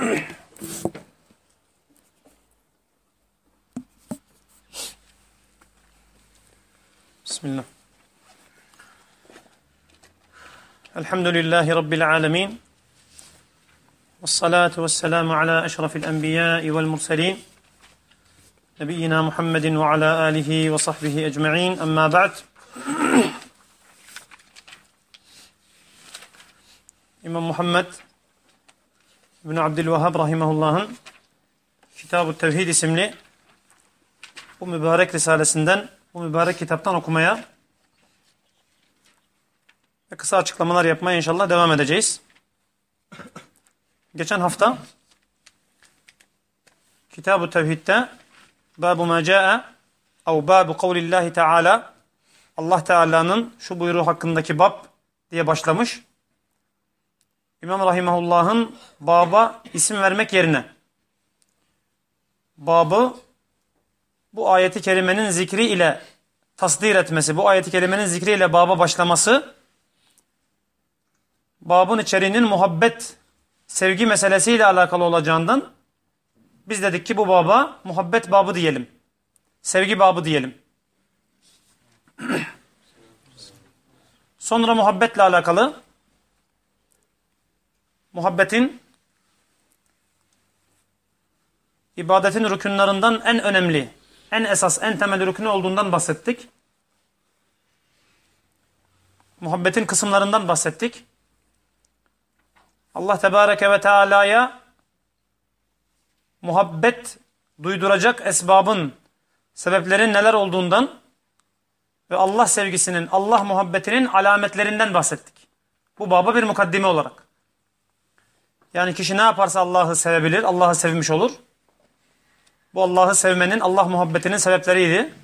بسم الله. الحمد لله رب العالمين والصلاة والسلام على أشرف الأنبياء والمرسلين نبينا محمد وعلى آله وصحبه أجمعين. أما بعد İmam Muhammed İbn Abdülvahhab rahimehullah'ın Kitab-ı Tevhid isimli bu mübarek risalesinden, bu mübarek kitaptan okumaya ve kısa açıklamalar yapmaya inşallah devam edeceğiz. Geçen hafta Kitab-ı Tevhid'de Babu ma ca'e ev babu kavlillahi teala Allah Teala'nın şu buyruğu hakkındaki bab diye başlamış. İmam Rahimahullah'ın baba isim vermek yerine babı bu ayeti kerimenin zikri ile tasdir etmesi, bu ayeti kerimenin zikri ile baba başlaması babın içeriğinin muhabbet, sevgi meselesiyle alakalı olacağından biz dedik ki bu baba muhabbet babı diyelim. Sevgi babı diyelim. Sonra muhabbetle alakalı muhabbetin ibadetin rükünlerinden en önemli, en esas, en temel rükünü olduğundan bahsettik. Muhabbetin kısımlarından bahsettik. Allah Tebareke ve Teala'ya muhabbet duyduracak esbabın, sebeplerin neler olduğundan ve Allah sevgisinin, Allah muhabbetinin alametlerinden bahsettik. Bu baba bir mukaddime olarak. Yani kişi ne yaparsa Allah'ı sevebilir, Allah'ı sevmiş olur. Bu Allah'ı sevmenin, Allah muhabbetinin sebepleriydi.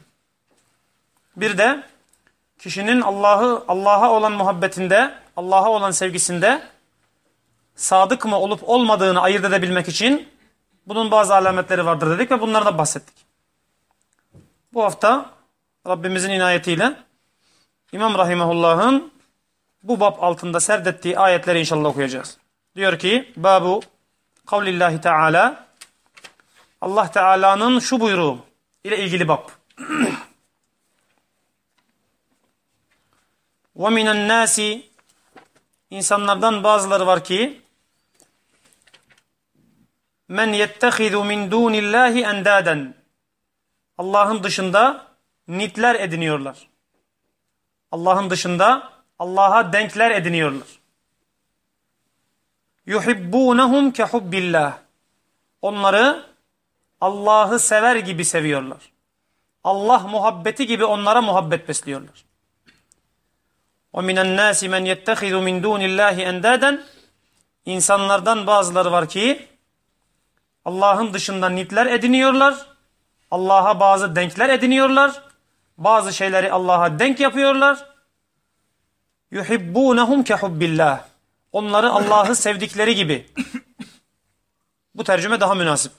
Bir de kişinin Allah'ı Allah'a olan muhabbetinde, Allah'a olan sevgisinde sadık mı olup olmadığını ayırt edebilmek için bunun bazı alametleri vardır dedik ve bunları da bahsettik. Bu hafta Rabbimizin inayetiyle İmam Rahimahullah'ın bu bab altında serdettiği ayetleri inşallah okuyacağız. Diyor ki babu kavlillahi teala Allah Teala'nın şu buyruğu ile ilgili bab. Minen nasi insanlardan bazıları var ki men yettehidu min dunillahi endaden Allah'ın dışında nitler ediniyorlar. Allah'ın dışında Allah'a denkler ediniyorlar. Yuhibbunahum ke hubbillah. Onları Allah'ı sever gibi seviyorlar. Allah muhabbeti gibi onlara muhabbet besliyorlar. O minen nasi men yettehidu min dunillahi endaden İnsanlardan bazıları var ki Allah'ın dışında nitler ediniyorlar. Allah'a bazı denkler ediniyorlar. Bazı şeyleri Allah'a denk yapıyorlar. Yuhibbunahum ke hubbillah. Onları Allah'ı sevdikleri gibi. Bu tercüme daha münasip.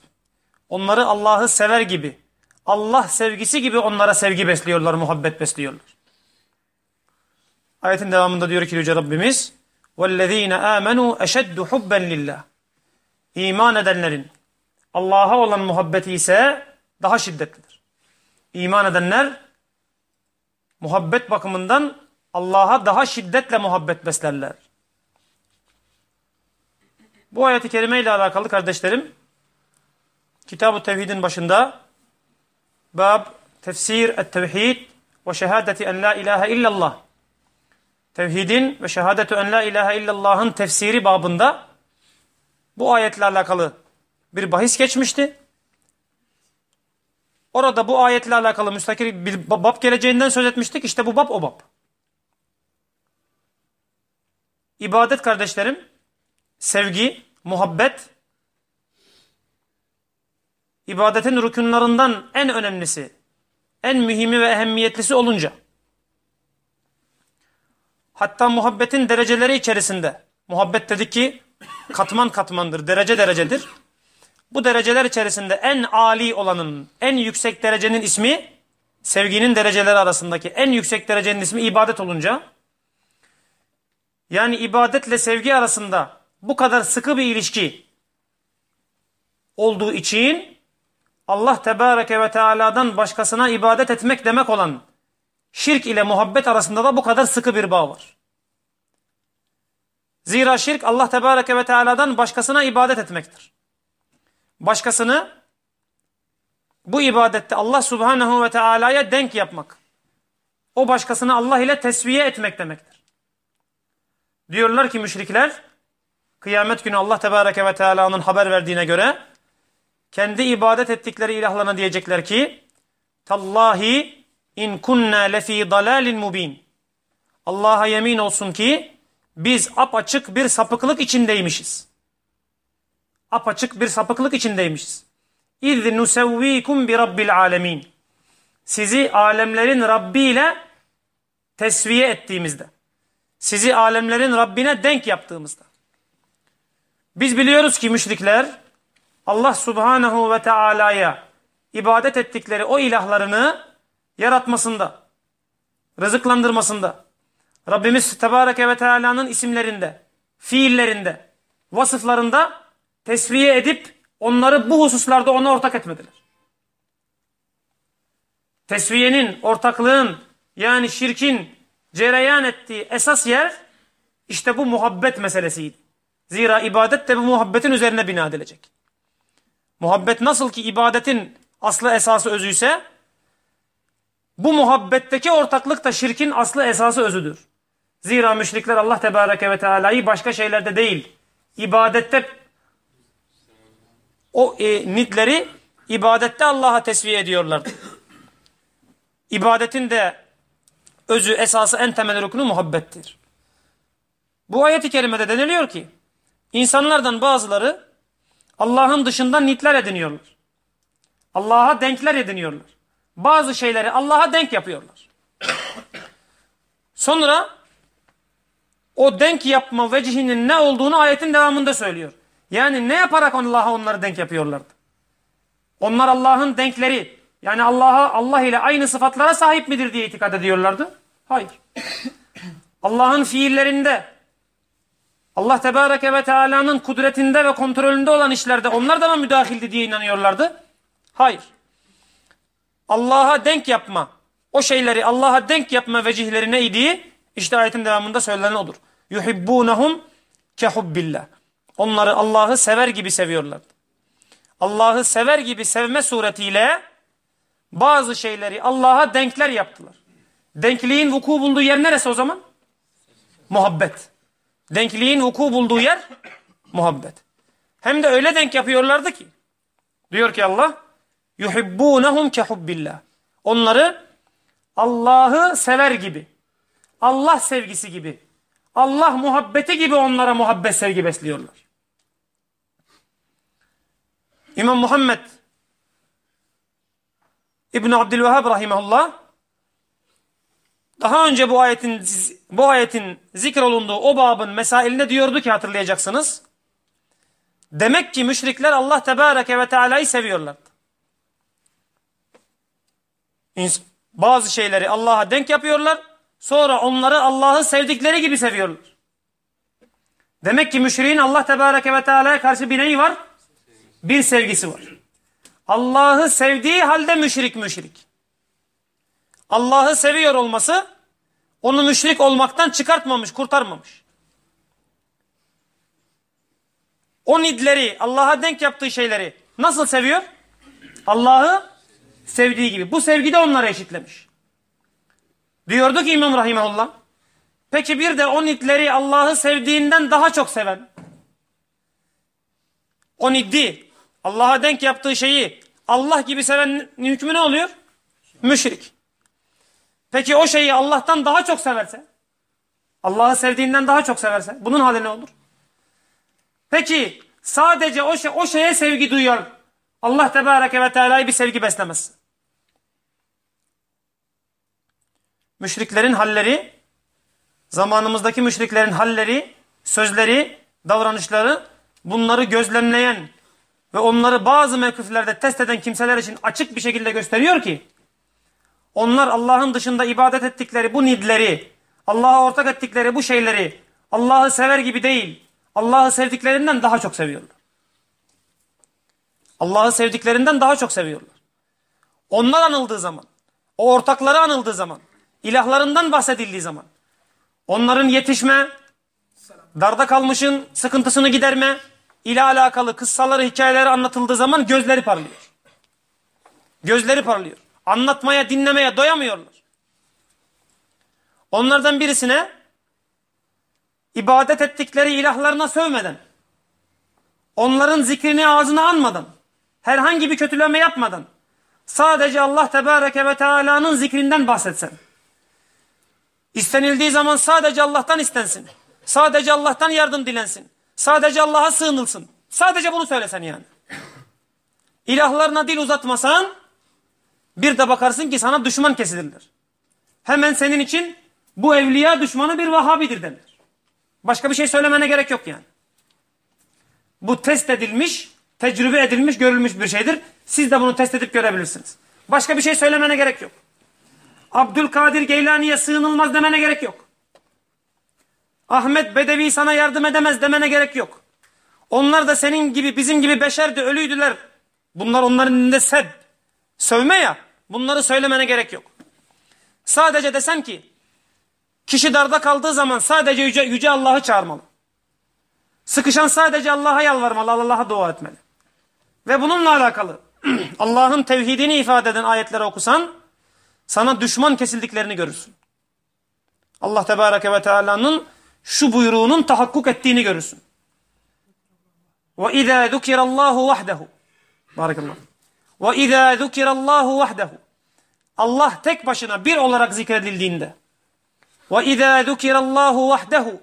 Onları Allah'ı sever gibi. Allah sevgisi gibi onlara sevgi besliyorlar, muhabbet besliyorlar. Ayetin devamında diyor ki Yüce Rabbimiz وَالَّذ۪ينَ آمَنُوا اَشَدُّ حُبًّا لِلّٰهِ İman edenlerin Allah'a olan muhabbeti ise daha şiddetlidir. İman edenler muhabbet bakımından Allah'a daha şiddetle muhabbet beslerler. Bu ayeti kerime ile alakalı kardeşlerim Kitab-ı Tevhid'in başında Bab Tefsir et-Tevhid ve Şehadeti en la ilahe illallah Tevhidin ve şehadetü en la ilahe illallah'ın tefsiri babında bu ayetle alakalı bir bahis geçmişti. Orada bu ayetle alakalı müstakil bir bab geleceğinden söz etmiştik. İşte bu bab o bab. İbadet kardeşlerim, sevgi, muhabbet, ibadetin rükunlarından en önemlisi, en mühimi ve ehemmiyetlisi olunca, hatta muhabbetin dereceleri içerisinde, muhabbet dedik ki katman katmandır, derece derecedir. Bu dereceler içerisinde en ali olanın, en yüksek derecenin ismi, sevginin dereceleri arasındaki en yüksek derecenin ismi ibadet olunca, yani ibadetle sevgi arasında bu kadar sıkı bir ilişki olduğu için Allah Tebareke ve Teala'dan başkasına ibadet etmek demek olan şirk ile muhabbet arasında da bu kadar sıkı bir bağ var. Zira şirk Allah Tebareke ve Teala'dan başkasına ibadet etmektir. Başkasını bu ibadette Allah Subhanahu ve Teala'ya denk yapmak. O başkasını Allah ile tesviye etmek demektir. Diyorlar ki müşrikler kıyamet günü Allah Tebareke ve Teala'nın haber verdiğine göre kendi ibadet ettikleri ilahlarına diyecekler ki Tallahi in kunna lefi dalalin mubin. Allah'a yemin olsun ki biz apaçık bir sapıklık içindeymişiz. Apaçık bir sapıklık içindeymişiz. İz nusevvikum bi rabbil alemin. Sizi alemlerin Rabbi ile tesviye ettiğimizde. Sizi alemlerin Rabbine denk yaptığımızda. Biz biliyoruz ki müşrikler Allah subhanahu ve teala'ya ibadet ettikleri o ilahlarını yaratmasında, rızıklandırmasında, Rabbimiz Tebareke ve Teala'nın isimlerinde, fiillerinde, vasıflarında tesviye edip onları bu hususlarda ona ortak etmediler. Tesviyenin, ortaklığın yani şirkin cereyan ettiği esas yer işte bu muhabbet meselesiydi. Zira ibadet de bu muhabbetin üzerine bina edilecek. Muhabbet nasıl ki ibadetin aslı esası özüyse bu muhabbetteki ortaklık da şirkin aslı esası özüdür. Zira müşrikler Allah Tebareke ve Teala'yı başka şeylerde değil, ibadette o e, nitleri ibadette Allah'a tesviye ediyorlardı. İbadetin de özü, esası, en temel rukunu muhabbettir. Bu ayeti kerimede deniliyor ki, insanlardan bazıları Allah'ın dışında nitler ediniyorlar. Allah'a denkler ediniyorlar. Bazı şeyleri Allah'a denk yapıyorlar. Sonra o denk yapma vecihinin ne olduğunu ayetin devamında söylüyor. Yani ne yaparak Allah'a onları denk yapıyorlardı? Onlar Allah'ın denkleri. Yani Allah'a Allah ile aynı sıfatlara sahip midir diye itikad ediyorlardı. Hayır. Allah'ın fiillerinde Allah Tebareke ve Teala'nın kudretinde ve kontrolünde olan işlerde onlar da mı müdahildi diye inanıyorlardı? Hayır. Allah'a denk yapma. O şeyleri Allah'a denk yapma vecihleri neydi? İşte ayetin devamında söylenen odur. Yuhibbunahum kehubbillah. Onları Allah'ı sever gibi seviyorlardı. Allah'ı sever gibi sevme suretiyle bazı şeyleri Allah'a denkler yaptılar. Denkliğin vuku bulduğu yer neresi o zaman? Muhabbet. Denkliğin vuku bulduğu yer muhabbet. Hem de öyle denk yapıyorlardı ki. Diyor ki Allah yuhibbunahum kehubbillah. Onları Allah'ı sever gibi. Allah sevgisi gibi. Allah muhabbeti gibi onlara muhabbet sevgi besliyorlar. İmam Muhammed İbn Abdülvehhab rahimehullah daha önce bu ayetin bu ayetin zikrolunduğu o babın mesailinde diyordu ki hatırlayacaksınız. Demek ki müşrikler Allah Tebareke ve Teala'yı seviyorlardı. Bazı şeyleri Allah'a denk yapıyorlar. Sonra onları Allah'ı sevdikleri gibi seviyorlar. Demek ki müşriğin Allah Tebareke ve Teala'ya karşı bir neyi var? Bir sevgisi var. Allah'ı sevdiği halde müşrik müşrik. Allah'ı seviyor olması onu müşrik olmaktan çıkartmamış, kurtarmamış. O nidleri, Allah'a denk yaptığı şeyleri nasıl seviyor? Allah'ı sevdiği gibi. Bu sevgi de onlara eşitlemiş. Diyordu ki İmam Rahimahullah. Peki bir de o nidleri Allah'ı sevdiğinden daha çok seven. O niddi, Allah'a denk yaptığı şeyi Allah gibi seven hükmü ne oluyor? Müşrik. Peki o şeyi Allah'tan daha çok severse? Allah'ı sevdiğinden daha çok severse? Bunun hali ne olur? Peki sadece o, şey, o şeye sevgi duyuyor. Allah Tebareke ve Teala'yı bir sevgi beslemez. Müşriklerin halleri, zamanımızdaki müşriklerin halleri, sözleri, davranışları bunları gözlemleyen ve onları bazı mevkiflerde test eden kimseler için açık bir şekilde gösteriyor ki onlar Allah'ın dışında ibadet ettikleri bu nidleri, Allah'a ortak ettikleri bu şeyleri Allah'ı sever gibi değil, Allah'ı sevdiklerinden daha çok seviyorlar. Allah'ı sevdiklerinden daha çok seviyorlar. Onlar anıldığı zaman, o ortakları anıldığı zaman, ilahlarından bahsedildiği zaman, onların yetişme, darda kalmışın sıkıntısını giderme ile alakalı kıssaları, hikayeleri anlatıldığı zaman gözleri parlıyor. Gözleri parlıyor. Anlatmaya, dinlemeye doyamıyorlar. Onlardan birisine ibadet ettikleri ilahlarına sövmeden, onların zikrini ağzına anmadan, herhangi bir kötüleme yapmadan, sadece Allah Tebareke ve Teala'nın zikrinden bahsetsen, istenildiği zaman sadece Allah'tan istensin, sadece Allah'tan yardım dilensin, sadece Allah'a sığınılsın, sadece bunu söylesen yani. İlahlarına dil uzatmasan, bir de bakarsın ki sana düşman kesilirler. Hemen senin için bu evliya düşmanı bir Vahabidir denir. Başka bir şey söylemene gerek yok yani. Bu test edilmiş, tecrübe edilmiş, görülmüş bir şeydir. Siz de bunu test edip görebilirsiniz. Başka bir şey söylemene gerek yok. Abdülkadir Geylani'ye sığınılmaz demene gerek yok. Ahmet Bedevi sana yardım edemez demene gerek yok. Onlar da senin gibi bizim gibi beşerdi, ölüydüler. Bunlar onların elinde seb. Sövme ya. Bunları söylemene gerek yok. Sadece desen ki kişi darda kaldığı zaman sadece yüce, yüce Allah'ı çağırmalı. Sıkışan sadece Allah'a yalvarmalı, Allah'a dua etmeli. Ve bununla alakalı Allah'ın tevhidini ifade eden ayetleri okusan sana düşman kesildiklerini görürsün. Allah Tebareke ve Teala'nın şu buyruğunun tahakkuk ettiğini görürsün. Ve izâ zukirallahu vahdehu. Barakallahu. Ve izâ zukirallahu vahdehu. Allah tek başına bir olarak zikredildiğinde ve izâ zukirallahu vahdehu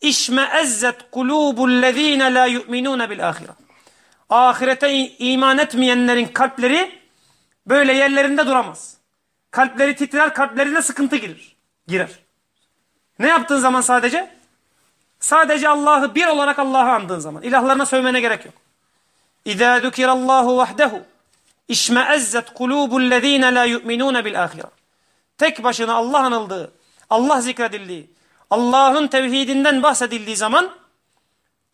işmeezzet kulûbullezîne lâ yu'minûne bil âhire. Ahirete iman etmeyenlerin kalpleri böyle yerlerinde duramaz. Kalpleri titrer, kalplerine sıkıntı girer. girer. Ne yaptığın zaman sadece? Sadece Allah'ı bir olarak Allah'ı andığın zaman. İlahlarına sövmene gerek yok. İzâ zukirallahu vahdehu İşmeezzet kulûbullezîne lâ yu'minûne bil âhire. Tek başına Allah anıldığı, Allah zikredildiği, Allah'ın tevhidinden bahsedildiği zaman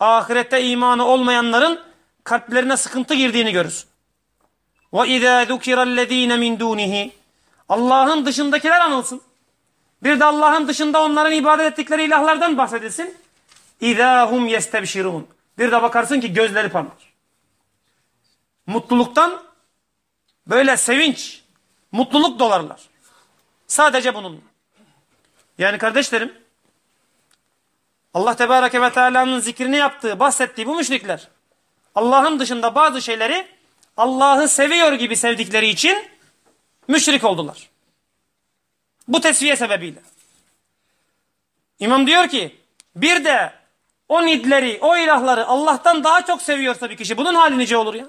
ahirette imanı olmayanların kalplerine sıkıntı girdiğini görürsün. Ve izâ zukirellezîne min dûnihi Allah'ın dışındakiler anılsın. Bir de Allah'ın dışında onların ibadet ettikleri ilahlardan bahsedilsin. İzâ hum yestebşirûn. Bir de bakarsın ki gözleri parlar. Mutluluktan Böyle sevinç, mutluluk dolarlar. Sadece bununla. Yani kardeşlerim, Allah Tebareke ve Teala'nın zikrini yaptığı, bahsettiği bu müşrikler, Allah'ın dışında bazı şeyleri Allah'ı seviyor gibi sevdikleri için müşrik oldular. Bu tesviye sebebiyle. İmam diyor ki, bir de o nidleri, o ilahları Allah'tan daha çok seviyorsa bir kişi bunun hali nice olur ya?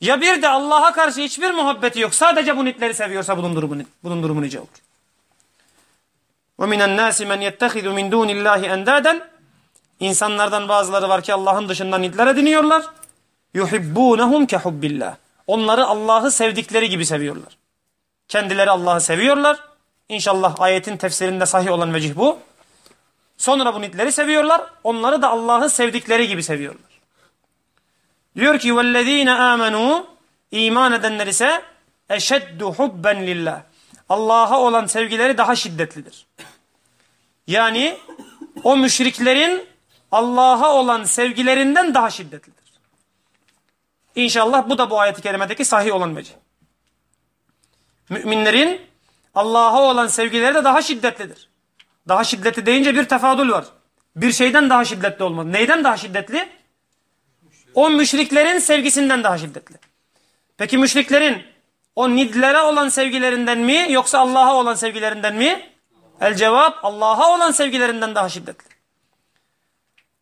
Ya bir de Allah'a karşı hiçbir muhabbeti yok. Sadece bu nitleri seviyorsa bunun durumu, bunun durumu nice olur. وَمِنَ النَّاسِ مَنْ يَتَّخِذُ مِنْ دُونِ اللّٰهِ اَنْدَادًا İnsanlardan bazıları var ki Allah'ın dışında nitler ediniyorlar. يُحِبُّونَهُمْ كَحُبِّ اللّٰهِ Onları Allah'ı sevdikleri gibi seviyorlar. Kendileri Allah'ı seviyorlar. İnşallah ayetin tefsirinde sahih olan vecih bu. Sonra bu nitleri seviyorlar. Onları da Allah'ı sevdikleri gibi seviyorlar. Diyor ki vellezine amenu iman edenler ise eşeddu hubben lillah. Allah'a olan sevgileri daha şiddetlidir. Yani o müşriklerin Allah'a olan sevgilerinden daha şiddetlidir. İnşallah bu da bu ayet-i kerimedeki sahih olan vecih. Müminlerin Allah'a olan sevgileri de daha şiddetlidir. Daha şiddetli deyince bir tefadül var. Bir şeyden daha şiddetli olmaz. Neyden daha şiddetli? O müşriklerin sevgisinden daha şiddetli. Peki müşriklerin o nidlere olan sevgilerinden mi yoksa Allah'a olan sevgilerinden mi? El cevap Allah'a olan sevgilerinden daha şiddetli.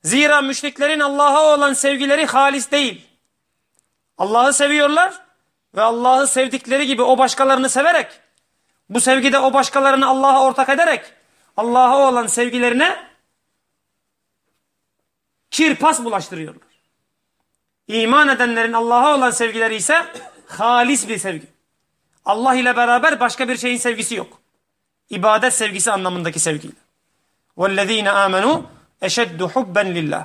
Zira müşriklerin Allah'a olan sevgileri halis değil. Allah'ı seviyorlar ve Allah'ı sevdikleri gibi o başkalarını severek bu sevgide o başkalarını Allah'a ortak ederek Allah'a olan sevgilerine kirpas bulaştırıyorlar. İman edenlerin Allah'a olan sevgileri ise halis bir sevgi. Allah ile beraber başka bir şeyin sevgisi yok. İbadet sevgisi anlamındaki sevgiyle. وَالَّذ۪ينَ آمَنُوا اَشَدُّ حُبًّا لِلّٰهِ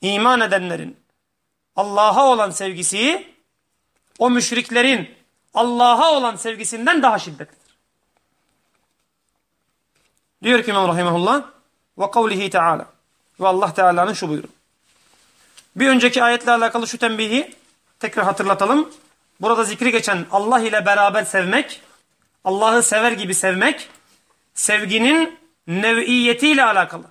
İman edenlerin Allah'a olan sevgisi o müşriklerin Allah'a olan sevgisinden daha şiddetlidir. Diyor ki İmam Rahimahullah ve kavlihi Teala ve Allah Teala'nın şu buyruğu. Bir önceki ayetle alakalı şu tembihi tekrar hatırlatalım. Burada zikri geçen Allah ile beraber sevmek, Allah'ı sever gibi sevmek, sevginin nev'iyetiyle alakalı.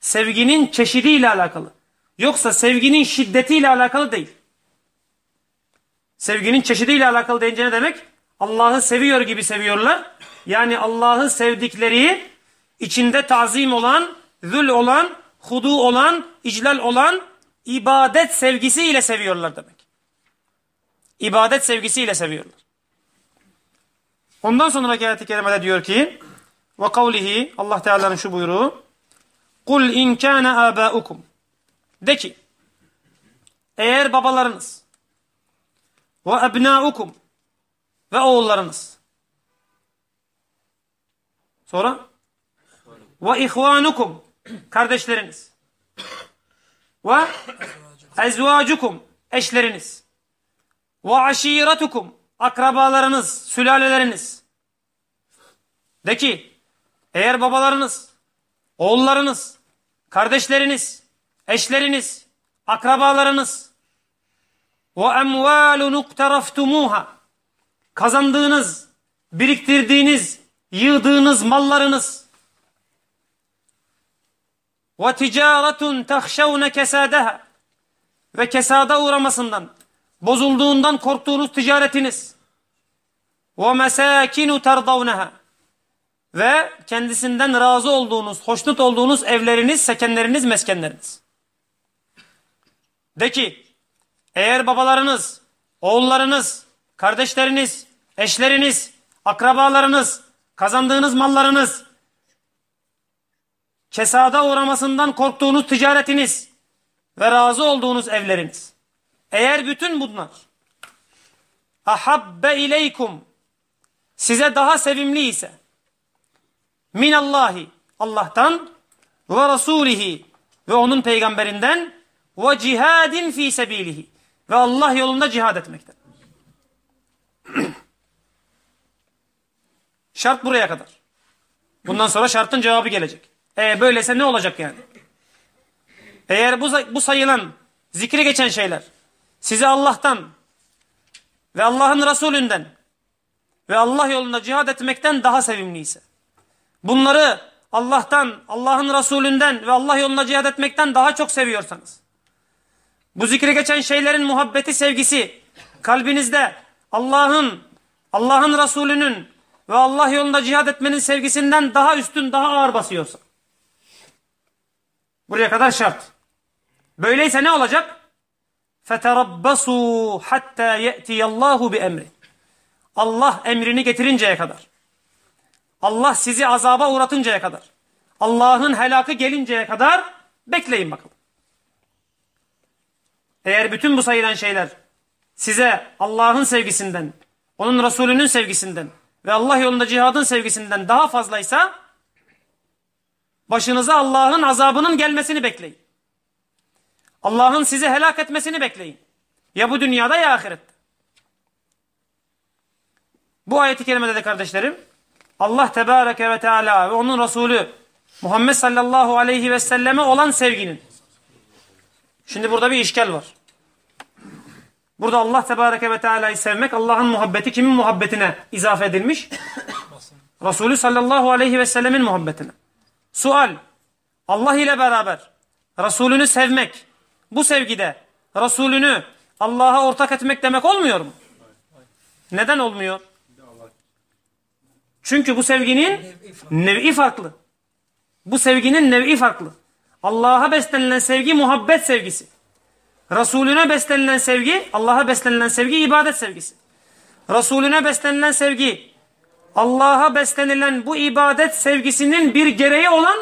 Sevginin çeşidiyle alakalı. Yoksa sevginin şiddetiyle alakalı değil. Sevginin çeşidiyle alakalı deyince ne demek? Allah'ı seviyor gibi seviyorlar. Yani Allah'ı sevdikleri içinde tazim olan, zül olan, hudu olan, iclal olan ibadet sevgisiyle seviyorlar demek. İbadet sevgisiyle seviyorlar. Ondan sonraki ayet-i kerimede diyor ki ve kavlihi Allah Teala'nın şu buyruğu Kul in kana abaukum De ki eğer babalarınız ve ebnaukum ve oğullarınız sonra ve ihvanukum kardeşleriniz ve ezvacukum eşleriniz. Ve aşiretukum akrabalarınız, sülaleleriniz. De ki eğer babalarınız, oğullarınız, kardeşleriniz, eşleriniz, akrabalarınız. Ve emvalun uktaraftumuha kazandığınız, biriktirdiğiniz, yığdığınız mallarınız ve ticaretun tahşavne kesadeha ve kesada uğramasından bozulduğundan korktuğunuz ticaretiniz. Ve mesakinu terdavneha ve kendisinden razı olduğunuz, hoşnut olduğunuz evleriniz, sekenleriniz, meskenleriniz. De ki, eğer babalarınız, oğullarınız, kardeşleriniz, eşleriniz, akrabalarınız, kazandığınız mallarınız, kesada uğramasından korktuğunuz ticaretiniz ve razı olduğunuz evleriniz. Eğer bütün bunlar ahabbe ileykum size daha sevimli ise minallahi Allah'tan ve rasulihi ve onun peygamberinden ve cihadin fi sebilihi ve Allah yolunda cihad etmekten. Şart buraya kadar. Bundan sonra şartın cevabı gelecek. E böylese ne olacak yani? Eğer bu, bu sayılan zikri geçen şeyler size Allah'tan ve Allah'ın Resulünden ve Allah yolunda cihad etmekten daha sevimliyse, bunları Allah'tan, Allah'ın Resulünden ve Allah yolunda cihad etmekten daha çok seviyorsanız, bu zikri geçen şeylerin muhabbeti, sevgisi kalbinizde Allah'ın, Allah'ın Resulünün ve Allah yolunda cihad etmenin sevgisinden daha üstün, daha ağır basıyorsa, buraya kadar şart. Böyleyse ne olacak? فَتَرَبَّصُوا حَتَّى يَأْتِيَ اللّٰهُ بِاَمْرِ Allah emrini getirinceye kadar. Allah sizi azaba uğratıncaya kadar. Allah'ın helakı gelinceye kadar bekleyin bakalım. Eğer bütün bu sayılan şeyler size Allah'ın sevgisinden, onun Resulünün sevgisinden ve Allah yolunda cihadın sevgisinden daha fazlaysa başınıza Allah'ın azabının gelmesini bekleyin. Allah'ın sizi helak etmesini bekleyin. Ya bu dünyada ya ahirette. Bu ayeti kerimede de kardeşlerim Allah Tebareke ve Teala ve onun Resulü Muhammed sallallahu aleyhi ve selleme olan sevginin. Şimdi burada bir işgal var. Burada Allah Tebareke ve Teala'yı sevmek Allah'ın muhabbeti kimin muhabbetine izafe edilmiş? Resulü sallallahu aleyhi ve sellemin muhabbetine. Sual. Allah ile beraber Resulünü sevmek bu sevgide Resulünü Allah'a ortak etmek demek olmuyor mu? Neden olmuyor? Çünkü bu sevginin nev'i farklı. Bu sevginin nev'i farklı. Allah'a beslenilen sevgi muhabbet sevgisi. Resulüne beslenilen sevgi, Allah'a beslenilen sevgi ibadet sevgisi. Resulüne beslenilen sevgi, Allah'a beslenilen bu ibadet sevgisinin bir gereği olan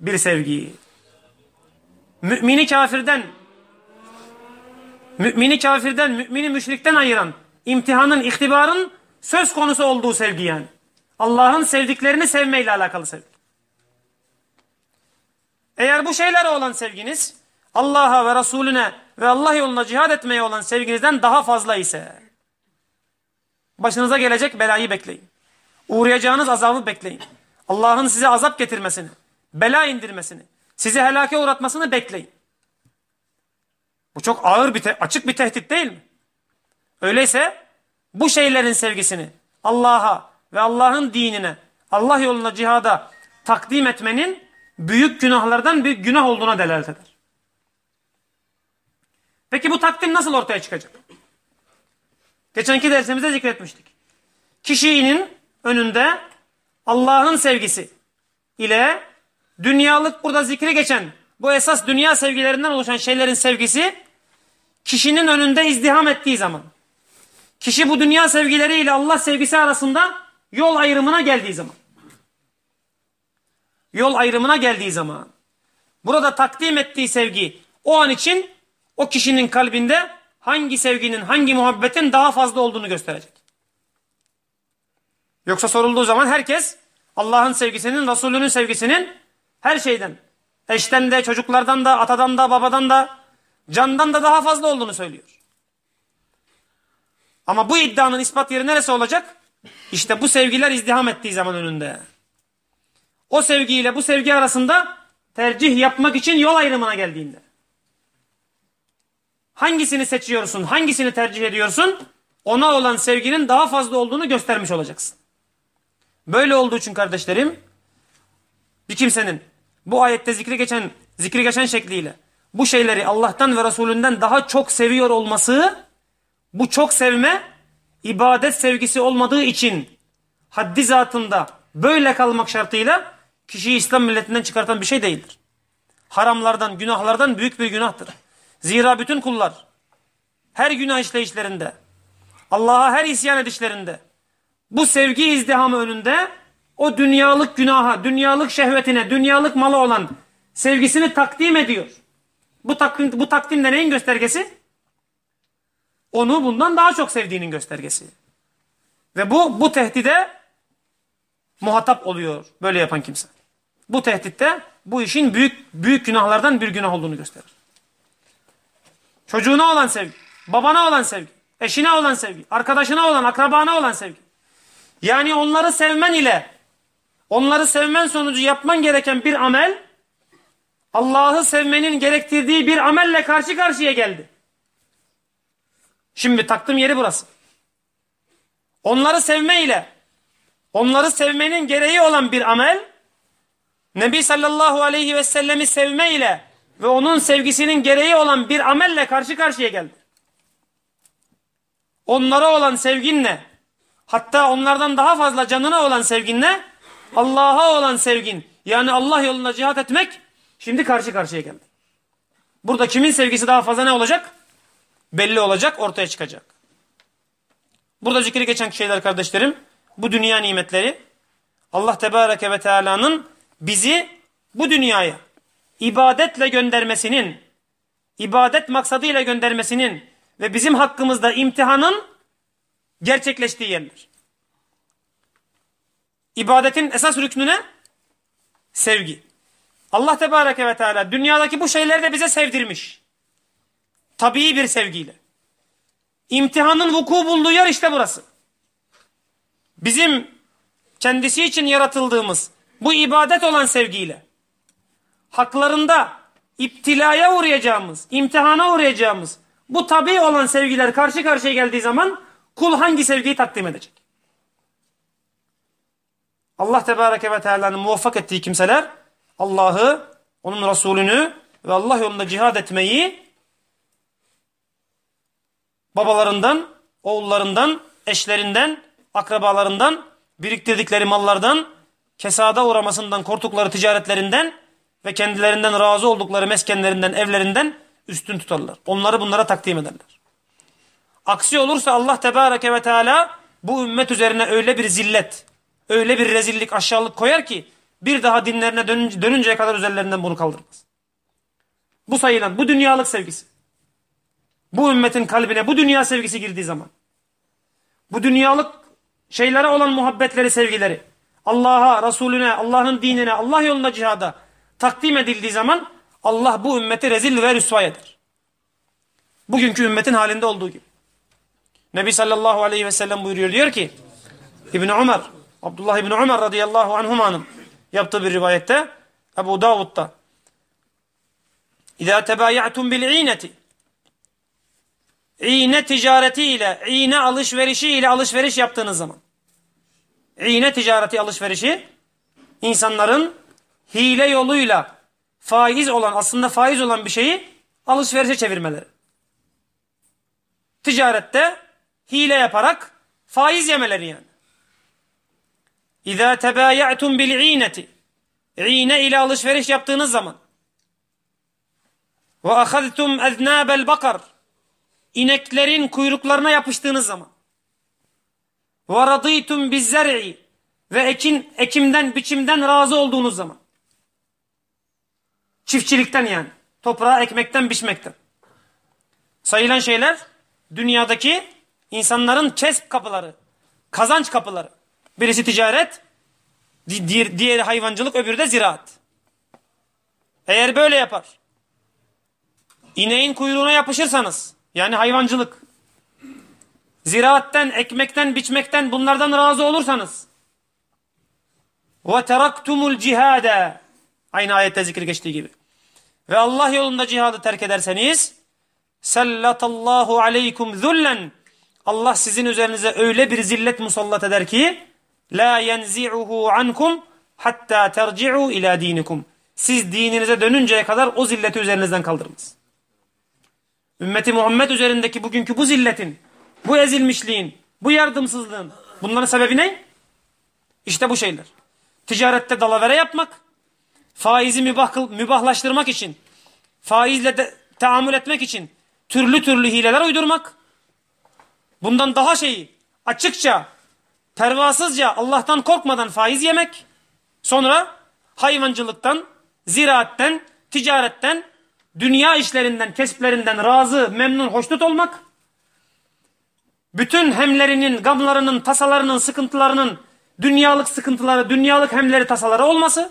bir sevgi mümini kafirden, mümini kafirden, mümini müşrikten ayıran imtihanın, ihtibarın söz konusu olduğu sevgi yani. Allah'ın sevdiklerini sevmeyle alakalı sevgi. Eğer bu şeyler olan sevginiz Allah'a ve Resulüne ve Allah yolunda cihad etmeye olan sevginizden daha fazla ise başınıza gelecek belayı bekleyin. Uğrayacağınız azabı bekleyin. Allah'ın size azap getirmesini, bela indirmesini, sizi helake uğratmasını bekleyin. Bu çok ağır bir, açık bir tehdit değil mi? Öyleyse bu şeylerin sevgisini Allah'a ve Allah'ın dinine, Allah yolunda cihada takdim etmenin büyük günahlardan bir günah olduğuna delalet eder. Peki bu takdim nasıl ortaya çıkacak? Geçenki dersimizde zikretmiştik. Kişinin önünde Allah'ın sevgisi ile dünyalık burada zikri geçen bu esas dünya sevgilerinden oluşan şeylerin sevgisi kişinin önünde izdiham ettiği zaman kişi bu dünya sevgileriyle Allah sevgisi arasında yol ayrımına geldiği zaman yol ayrımına geldiği zaman burada takdim ettiği sevgi o an için o kişinin kalbinde hangi sevginin, hangi muhabbetin daha fazla olduğunu gösterecek. Yoksa sorulduğu zaman herkes Allah'ın sevgisinin, Resulünün sevgisinin her şeyden, eşten de, çocuklardan da, atadan da, babadan da, candan da daha fazla olduğunu söylüyor. Ama bu iddianın ispat yeri neresi olacak? İşte bu sevgiler izdiham ettiği zaman önünde. O sevgiyle bu sevgi arasında tercih yapmak için yol ayrımına geldiğinde. Hangisini seçiyorsun, hangisini tercih ediyorsun? Ona olan sevginin daha fazla olduğunu göstermiş olacaksın. Böyle olduğu için kardeşlerim bir kimsenin bu ayette zikri geçen zikri geçen şekliyle bu şeyleri Allah'tan ve Resulünden daha çok seviyor olması bu çok sevme ibadet sevgisi olmadığı için haddi zatında böyle kalmak şartıyla kişiyi İslam milletinden çıkartan bir şey değildir. Haramlardan, günahlardan büyük bir günahtır. Zira bütün kullar her günah işleyişlerinde, Allah'a her isyan edişlerinde bu sevgi izdihamı önünde o dünyalık günaha, dünyalık şehvetine, dünyalık malı olan sevgisini takdim ediyor. Bu takdim, bu takdim neyin göstergesi? Onu bundan daha çok sevdiğinin göstergesi. Ve bu bu tehdide muhatap oluyor böyle yapan kimse. Bu tehditte bu işin büyük büyük günahlardan bir günah olduğunu gösterir. Çocuğuna olan sevgi, babana olan sevgi, eşine olan sevgi, arkadaşına olan, akrabana olan sevgi. Yani onları sevmen ile onları sevmen sonucu yapman gereken bir amel Allah'ı sevmenin gerektirdiği bir amelle karşı karşıya geldi. Şimdi taktığım yeri burası. Onları sevme ile onları sevmenin gereği olan bir amel Nebi sallallahu aleyhi ve sellemi sevme ile ve onun sevgisinin gereği olan bir amelle karşı karşıya geldi. Onlara olan sevginle hatta onlardan daha fazla canına olan sevginle Allah'a olan sevgin yani Allah yolunda cihat etmek şimdi karşı karşıya geldi. Burada kimin sevgisi daha fazla ne olacak? Belli olacak, ortaya çıkacak. Burada zikri geçen şeyler kardeşlerim, bu dünya nimetleri Allah Tebareke ve Teala'nın bizi bu dünyaya ibadetle göndermesinin, ibadet maksadıyla göndermesinin ve bizim hakkımızda imtihanın gerçekleştiği yerler. İbadetin esas rüknüne sevgi. Allah Tebareke ve Teala dünyadaki bu şeyleri de bize sevdirmiş. Tabii bir sevgiyle. İmtihanın vuku bulduğu yer işte burası. Bizim kendisi için yaratıldığımız bu ibadet olan sevgiyle haklarında iptilaya uğrayacağımız, imtihana uğrayacağımız bu tabi olan sevgiler karşı karşıya geldiği zaman kul hangi sevgiyi takdim edecek? Allah Tebareke ve Teala'nın muvaffak ettiği kimseler Allah'ı, onun Resulünü ve Allah yolunda cihad etmeyi babalarından, oğullarından, eşlerinden, akrabalarından, biriktirdikleri mallardan, kesada uğramasından korktukları ticaretlerinden ve kendilerinden razı oldukları meskenlerinden, evlerinden üstün tutarlar. Onları bunlara takdim ederler. Aksi olursa Allah Tebareke ve Teala bu ümmet üzerine öyle bir zillet, öyle bir rezillik, aşağılık koyar ki bir daha dinlerine dönünce, dönünceye kadar üzerlerinden bunu kaldırmaz. Bu sayılan, bu dünyalık sevgisi. Bu ümmetin kalbine bu dünya sevgisi girdiği zaman, bu dünyalık şeylere olan muhabbetleri, sevgileri, Allah'a, Resulüne, Allah'ın dinine, Allah yolunda cihada takdim edildiği zaman Allah bu ümmeti rezil ve rüsva eder. Bugünkü ümmetin halinde olduğu gibi. Nebi sallallahu aleyhi ve sellem buyuruyor diyor ki İbni Ömer, Abdullah İbni Ömer radıyallahu anhumanın yaptığı bir rivayette Ebu Davud'da İzâ tebâya'tum bil'îneti İğne ticaretiyle, iğne alışverişiyle alışveriş yaptığınız zaman. İğne ticareti alışverişi insanların hile yoluyla faiz olan, aslında faiz olan bir şeyi alışverişe çevirmeleri. Ticarette hile yaparak faiz yemeleri yani. İzâ tebâya'tum bil'îneti İğne ile alışveriş yaptığınız zaman. Ve ahaztum eznâbel bakar. İneklerin kuyruklarına yapıştığınız zaman. Ve radîtum bizzer'i ve ekin, ekimden, biçimden razı olduğunuz zaman çiftçilikten yani toprağa ekmekten, biçmekten sayılan şeyler dünyadaki insanların kesp kapıları, kazanç kapıları. Birisi ticaret, diğer, diğeri hayvancılık, öbürü de ziraat. Eğer böyle yapar, ineğin kuyruğuna yapışırsanız, yani hayvancılık, ziraatten, ekmekten, biçmekten bunlardan razı olursanız, teraktumul cihade, aynı ayette zikir geçtiği gibi, ve Allah yolunda cihadı terk ederseniz, sallatallahu aleykum zullen, Allah sizin üzerinize öyle bir zillet musallat eder ki, la yenzi'uhu ankum hatta terci'u ila dinikum. Siz dininize dönünceye kadar o zilleti üzerinizden kaldırmaz. Ümmeti Muhammed üzerindeki bugünkü bu zilletin, bu ezilmişliğin, bu yardımsızlığın bunların sebebi ne? İşte bu şeyler. Ticarette dalavere yapmak, faizi mübah, mübahlaştırmak için, faizle de, tahammül etmek için türlü türlü hileler uydurmak, bundan daha şeyi açıkça, pervasızca Allah'tan korkmadan faiz yemek, sonra hayvancılıktan, ziraatten, ticaretten dünya işlerinden, kesplerinden razı, memnun, hoşnut olmak, bütün hemlerinin, gamlarının, tasalarının, sıkıntılarının, dünyalık sıkıntıları, dünyalık hemleri, tasaları olması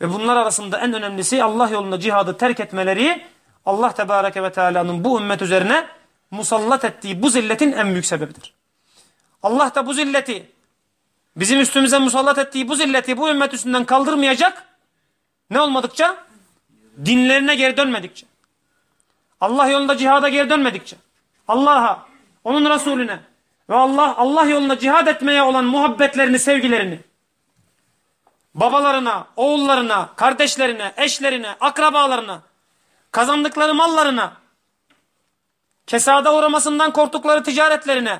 ve bunlar arasında en önemlisi Allah yolunda cihadı terk etmeleri Allah Tebareke ve Teala'nın bu ümmet üzerine musallat ettiği bu zilletin en büyük sebebidir. Allah da bu zilleti bizim üstümüze musallat ettiği bu zilleti bu ümmet üstünden kaldırmayacak ne olmadıkça? dinlerine geri dönmedikçe, Allah yolunda cihada geri dönmedikçe, Allah'a, onun Resulüne ve Allah Allah yolunda cihad etmeye olan muhabbetlerini, sevgilerini babalarına, oğullarına, kardeşlerine, eşlerine, akrabalarına, kazandıkları mallarına, kesada uğramasından korktukları ticaretlerine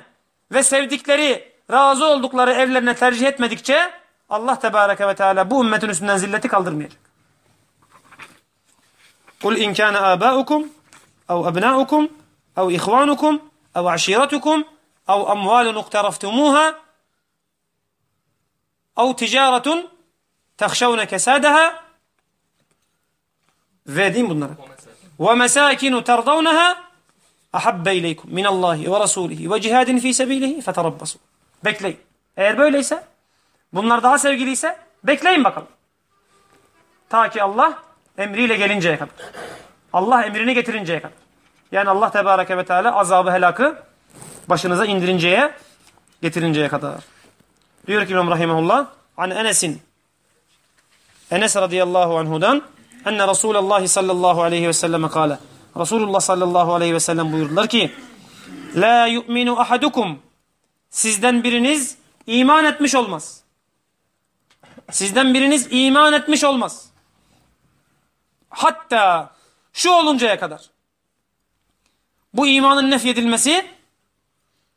ve sevdikleri, razı oldukları evlerine tercih etmedikçe Allah Tebareke ve Teala bu ümmetin üstünden zilleti kaldırmayacak. قل إن كان آباؤكم أو أبناؤكم أو إخوانكم أو عشيرتكم أو أموال اقترفتموها أو تجارة Tehşevne kesadeha ve deyin bunlara. Ve mesakinu terdavneha ahabbe ileykum minallahi ve rasulihi ve cihadin fi sebilihi feterabbasu. Bekleyin. Eğer böyleyse bunlar daha sevgiliyse bekleyin bakalım. Ta ki Allah emriyle gelinceye kadar. Allah emrini getirinceye kadar. Yani Allah Tebareke ve Teala azabı helakı başınıza indirinceye getirinceye kadar. Diyor ki İmam Rahimahullah an Enes'in Enes radıyallahu anhudan enne Resulullah sallallahu aleyhi ve selleme kâle Resulullah sallallahu aleyhi ve sellem buyurdular ki La yu'minu ahadukum Sizden biriniz iman etmiş olmaz. Sizden biriniz iman etmiş olmaz. Hatta şu oluncaya kadar. Bu imanın nefyedilmesi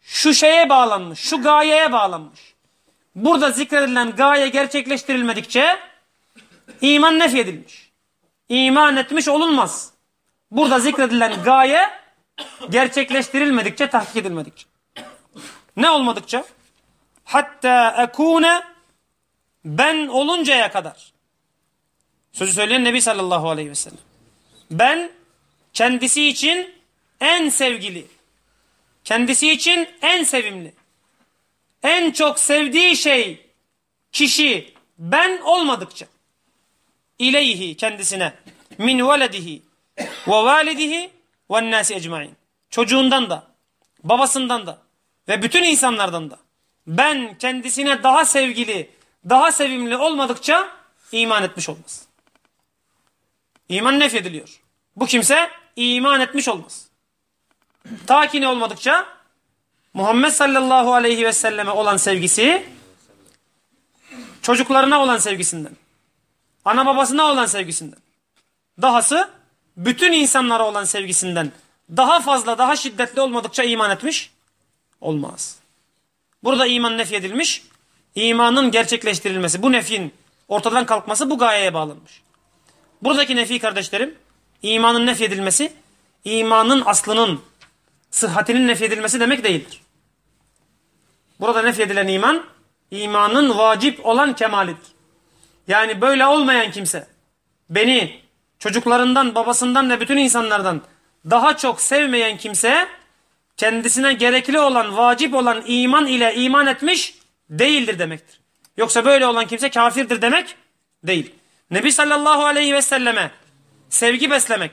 şu şeye bağlanmış, şu gayeye bağlanmış. Burada zikredilen gaye gerçekleştirilmedikçe iman nefyedilmiş. İman etmiş olunmaz. Burada zikredilen gaye gerçekleştirilmedikçe, tahkik edilmedikçe. Ne olmadıkça? Hatta ekune ben oluncaya kadar. Sözü söyleyen Nebi sallallahu aleyhi ve sellem. Ben kendisi için en sevgili, kendisi için en sevimli, en çok sevdiği şey kişi ben olmadıkça ileyhi kendisine min veledihi ve validihi ve nasi ecmain. Çocuğundan da, babasından da ve bütün insanlardan da ben kendisine daha sevgili, daha sevimli olmadıkça iman etmiş olmaz. İman nefyediliyor. Bu kimse iman etmiş olmaz. Ta ki ne olmadıkça Muhammed sallallahu aleyhi ve selleme olan sevgisi çocuklarına olan sevgisinden, ana babasına olan sevgisinden, dahası bütün insanlara olan sevgisinden daha fazla, daha şiddetli olmadıkça iman etmiş olmaz. Burada iman nefyedilmiş, imanın gerçekleştirilmesi, bu nefin ortadan kalkması bu gayeye bağlanmış. Buradaki nefi kardeşlerim, imanın nefyedilmesi, imanın aslının, sıhhatinin nefyedilmesi demek değildir. Burada nefyedilen iman, imanın vacip olan kemalidir. Yani böyle olmayan kimse, beni çocuklarından, babasından ve bütün insanlardan daha çok sevmeyen kimse, kendisine gerekli olan, vacip olan iman ile iman etmiş değildir demektir. Yoksa böyle olan kimse kafirdir demek değil. Nebi sallallahu aleyhi ve selleme sevgi beslemek,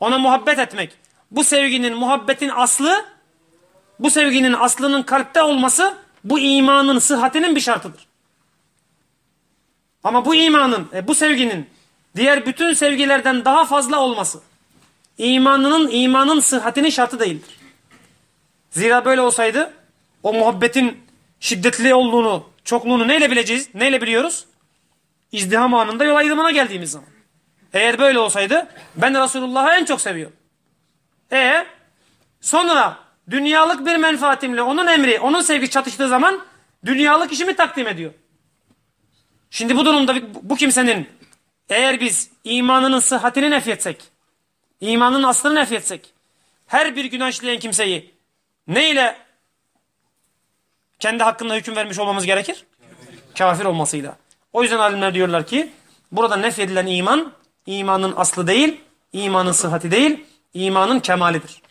ona muhabbet etmek, bu sevginin, muhabbetin aslı, bu sevginin aslının kalpte olması, bu imanın sıhhatinin bir şartıdır. Ama bu imanın, e, bu sevginin diğer bütün sevgilerden daha fazla olması, imanının, imanın sıhhatinin şartı değildir. Zira böyle olsaydı, o muhabbetin şiddetli olduğunu, çokluğunu neyle bileceğiz, neyle biliyoruz? İzdiham anında yol ayrımına geldiğimiz zaman. Eğer böyle olsaydı ben Resulullah'ı en çok seviyorum. E sonra dünyalık bir menfaatimle onun emri, onun sevgi çatıştığı zaman dünyalık işimi takdim ediyor. Şimdi bu durumda bu kimsenin eğer biz imanının sıhhatini nefyetsek, imanın aslını nefyetsek, her bir günah işleyen kimseyi neyle kendi hakkında hüküm vermiş olmamız gerekir? Kafir olmasıyla. O yüzden alimler diyorlar ki burada nefyedilen iman imanın aslı değil, imanın sıhhati değil, imanın kemalidir.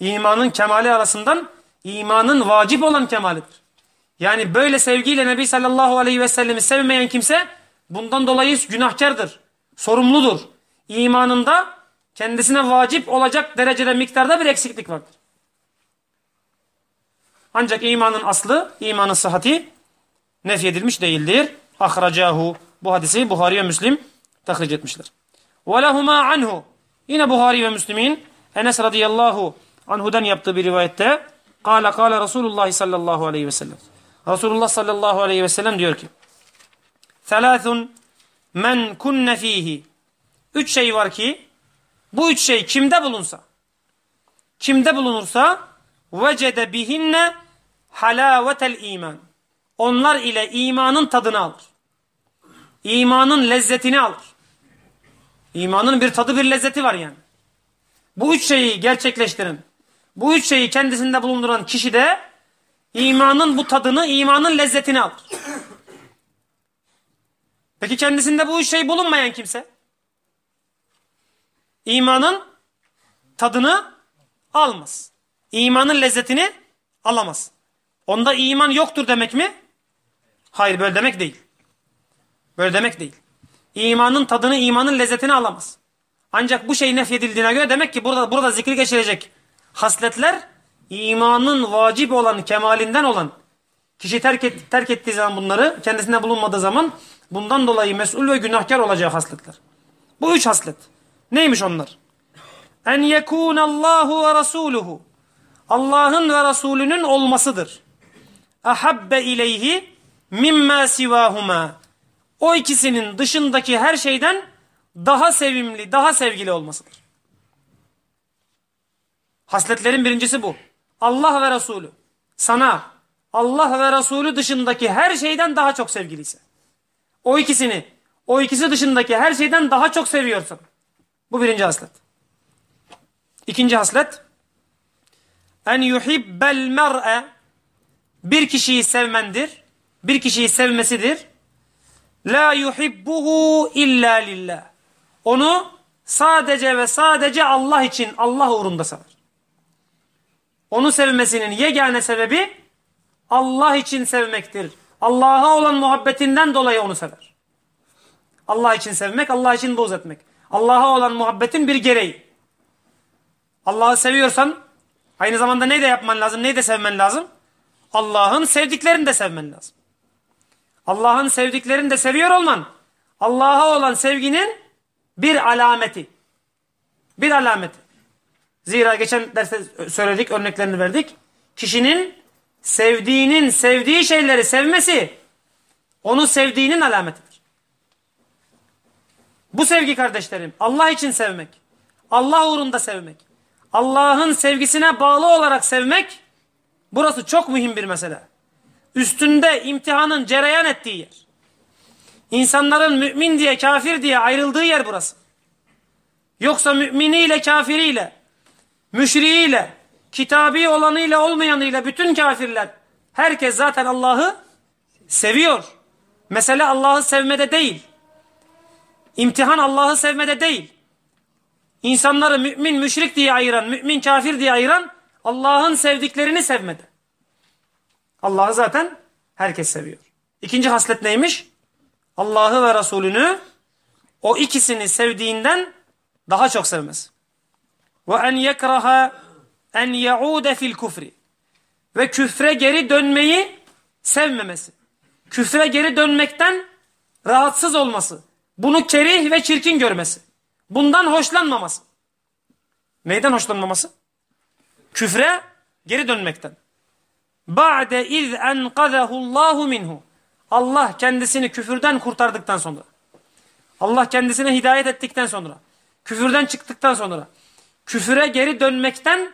İmanın kemali arasından imanın vacip olan kemalidir. Yani böyle sevgiyle Nebi sallallahu aleyhi ve sellemi sevmeyen kimse bundan dolayı günahkardır, sorumludur. İmanında kendisine vacip olacak derecede miktarda bir eksiklik vardır. Ancak imanın aslı, imanın sıhhati nefyedilmiş değildir. Ahracahu. Bu hadisi Buhari ve Müslim tahric etmişler. Ve anhu. Yine Buhari ve Müslim'in Enes radıyallahu anhudan yaptığı bir rivayette Kale kale Resulullah sallallahu aleyhi ve sellem. Resulullah sallallahu aleyhi ve sellem diyor ki Thelâthun men kunne fihi. Üç şey var ki bu üç şey kimde bulunsa kimde bulunursa vecede bihinne halavetel iman. Onlar ile imanın tadını alır. İmanın lezzetini alır. İmanın bir tadı bir lezzeti var yani. Bu üç şeyi gerçekleştirin. Bu üç şeyi kendisinde bulunduran kişi de imanın bu tadını, imanın lezzetini alır. Peki kendisinde bu şey bulunmayan kimse? İmanın tadını almaz. İmanın lezzetini alamaz. Onda iman yoktur demek mi? Hayır böyle demek değil. Böyle demek değil. İmanın tadını, imanın lezzetini alamaz. Ancak bu şey nefyedildiğine göre demek ki burada burada zikri geçirecek hasletler imanın vacip olan, kemalinden olan kişi terk, et, terk ettiği zaman bunları kendisinde bulunmadığı zaman bundan dolayı mesul ve günahkar olacağı hasletler. Bu üç haslet. Neymiş onlar? En yekunallahu ve rasuluhu. Allah'ın ve Resulünün olmasıdır. Ahabbe ileyhi mimma sivahuma. O ikisinin dışındaki her şeyden daha sevimli, daha sevgili olmasıdır. Hasletlerin birincisi bu. Allah ve Resulü sana Allah ve Resulü dışındaki her şeyden daha çok sevgiliyse. O ikisini, o ikisi dışındaki her şeyden daha çok seviyorsun. Bu birinci haslet. İkinci haslet. En yuhibbel mer'e bir kişiyi sevmendir. Bir kişiyi sevmesidir. La yuhibbuhu illa lillah. Onu sadece ve sadece Allah için, Allah uğrunda sever. Onu sevmesinin yegane sebebi Allah için sevmektir. Allah'a olan muhabbetinden dolayı onu sever. Allah için sevmek, Allah için boz etmek. Allah'a olan muhabbetin bir gereği. Allah'ı seviyorsan aynı zamanda ne de yapman lazım, ne de sevmen lazım? Allah'ın sevdiklerini de sevmen lazım. Allah'ın sevdiklerini de seviyor olman Allah'a olan sevginin bir alameti. Bir alameti. Zira geçen derste söyledik, örneklerini verdik. Kişinin sevdiğinin sevdiği şeyleri sevmesi onu sevdiğinin alametidir. Bu sevgi kardeşlerim Allah için sevmek, Allah uğrunda sevmek, Allah'ın sevgisine bağlı olarak sevmek burası çok mühim bir mesele. Üstünde imtihanın cereyan ettiği yer. İnsanların mümin diye kafir diye ayrıldığı yer burası. Yoksa müminiyle kafiriyle, müşriğiyle, kitabi olanıyla olmayanıyla bütün kafirler herkes zaten Allah'ı seviyor. Mesele Allah'ı sevmede değil. İmtihan Allah'ı sevmede değil. İnsanları mümin müşrik diye ayıran, mümin kafir diye ayıran Allah'ın sevdiklerini sevmedi. Allah'ı zaten herkes seviyor. İkinci haslet neymiş? Allah'ı ve Resulünü o ikisini sevdiğinden daha çok sevmez. Ve en yekraha en yaude fil kufri ve küfre geri dönmeyi sevmemesi. Küfre geri dönmekten rahatsız olması. Bunu kerih ve çirkin görmesi. Bundan hoşlanmaması. Neyden hoşlanmaması? Küfre geri dönmekten. Ba'de iz enqazahu'llahu minhu. Allah kendisini küfürden kurtardıktan sonra. Allah kendisine hidayet ettikten sonra. Küfürden çıktıktan sonra. Küfüre geri dönmekten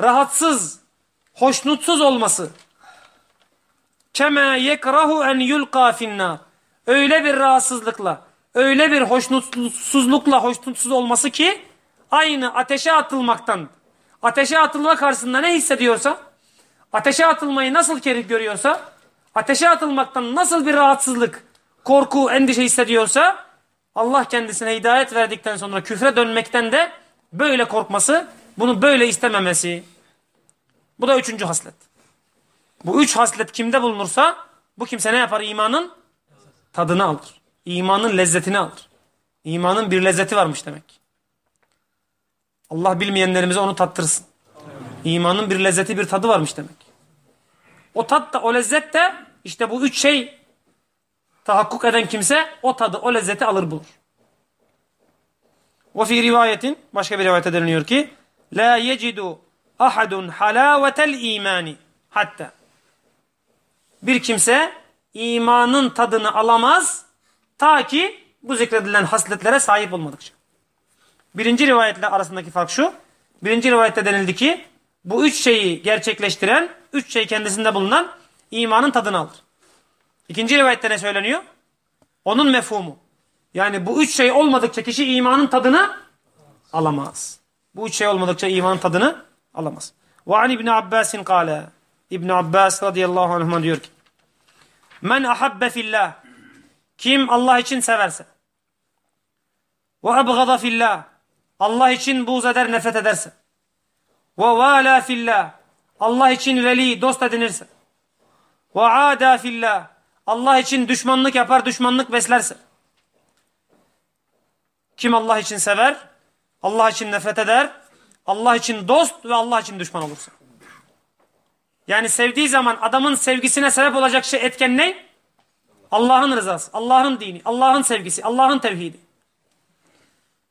rahatsız, hoşnutsuz olması. Kema yekrahu en yulqa finnar. Öyle bir rahatsızlıkla, öyle bir hoşnutsuzlukla hoşnutsuz olması ki aynı ateşe atılmaktan, ateşe atılma karşısında ne hissediyorsa, ateşe atılmayı nasıl kerih görüyorsa, ateşe atılmaktan nasıl bir rahatsızlık, korku, endişe hissediyorsa, Allah kendisine hidayet verdikten sonra küfre dönmekten de böyle korkması, bunu böyle istememesi. Bu da üçüncü haslet. Bu üç haslet kimde bulunursa bu kimse ne yapar? İmanın tadını alır. İmanın lezzetini alır. İmanın bir lezzeti varmış demek. Allah bilmeyenlerimize onu tattırsın. İmanın bir lezzeti bir tadı varmış demek. O tat da o lezzet de işte bu üç şey tahakkuk eden kimse o tadı o lezzeti alır bulur. Ve fi rivayetin başka bir rivayete deniliyor ki la yecidu ahadun halavetel imani hatta bir kimse imanın tadını alamaz ta ki bu zikredilen hasletlere sahip olmadıkça. Birinci rivayetle arasındaki fark şu. Birinci rivayette denildi ki bu üç şeyi gerçekleştiren, üç şey kendisinde bulunan imanın tadını alır. İkinci rivayette ne söyleniyor? Onun mefhumu. Yani bu üç şey olmadıkça kişi imanın tadını alamaz. Bu üç şey olmadıkça imanın tadını alamaz. Ve an İbni Abbasin kâle. İbn Abbas radıyallahu anhuma diyor ki Men ahabbe fillah. Kim Allah için severse. Ve ebgada fillah. Allah için buğz eder nefret ederse. Ve vala fillah. Allah için veli dost edinirse. Ve ada fillah. Allah için düşmanlık yapar düşmanlık beslerse kim Allah için sever Allah için nefret eder Allah için dost ve Allah için düşman olursa yani sevdiği zaman adamın sevgisine sebep olacak şey etken ne? Allah'ın rızası, Allah'ın dini, Allah'ın sevgisi, Allah'ın tevhidi.